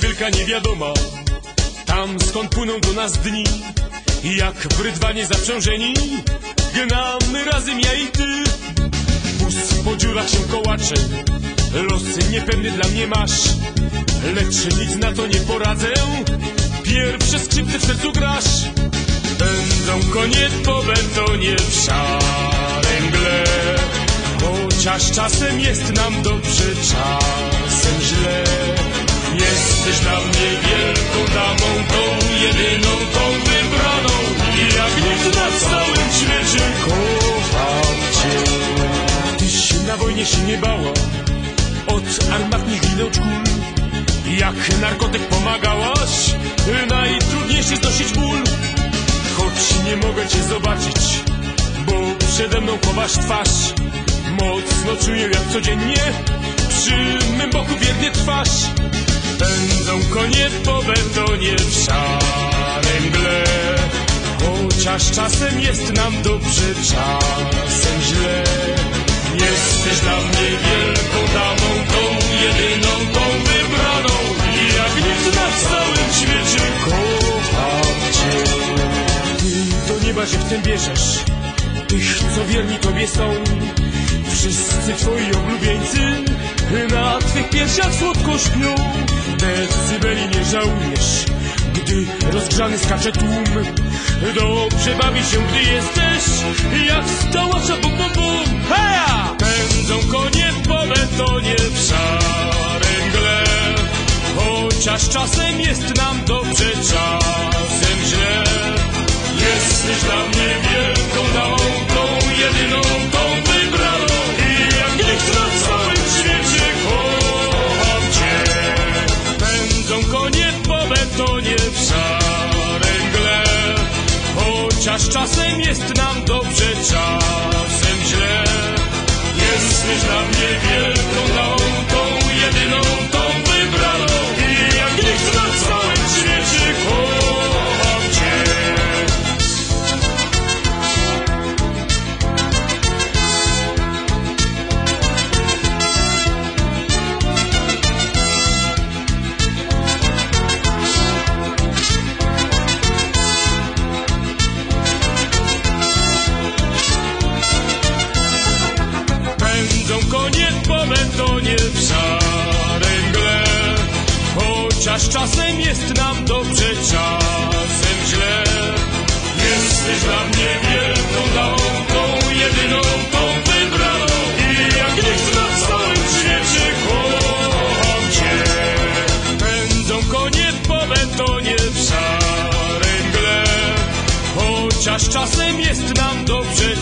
rzeka niewiadoma. Tam skąd płyną do nas dni Jak w rydwanie zaprzężeni Gnamy razem ja i ty. Wóz po dziurach się kołacze Losy niepewny dla mnie masz. Lecz nic na to nie poradzę Pierwsze skrzypce w sercu grasz. Będą konie po betonie w szarym gle Chociaż czasem jest nam dobrze, czasem źle Dla mnie wielką damą, tą jedyną, tą wybraną. I jak nikt na całym świecie kocham cię. Tyś na wojnie się nie bała Od armatnych ginąć kul Jak narkotyk pomagałaś Najtrudniejszy znosić ból. Choć nie mogę cię zobaczyć Bo przede mną chowasz twarz. Mocno czuję jak codziennie Przy mym boku wiernie trwasz Pędzą konie po betonie w szarym gle. Chociaż czasem jest nam dobrze, czasem źle. Jesteś dla mnie wielką damą, tą jedyną, tą wybraną. I jak nikt na całym świecie kocham cię. Ty do nieba się w tym bierzesz. Tych, co wierni Tobie są. Wszyscy Twoi oblubieńcy Na Twych piersiach słodko śpią Decybeli nie żałujesz Gdy rozgrzany skacze tłum. Dobrze bawi się, gdy jesteś Jak bum bum bum Heja! Pędzą konie po betonie w szarym gle. Chociaż czasem jest nam dobrze, czasem Chociaż czasem jest nam dobrze, czasem źle. Jesteś dla mnie wielką Chociaż czasem jest nam dobrze, czasem źle. Jesteś dla mnie wielką tą jedyną, tą wybraną. I jak nikt na całym świecie kocham cię. Pędzą konie po betonie w szarym Chociaż czasem jest nam dobrze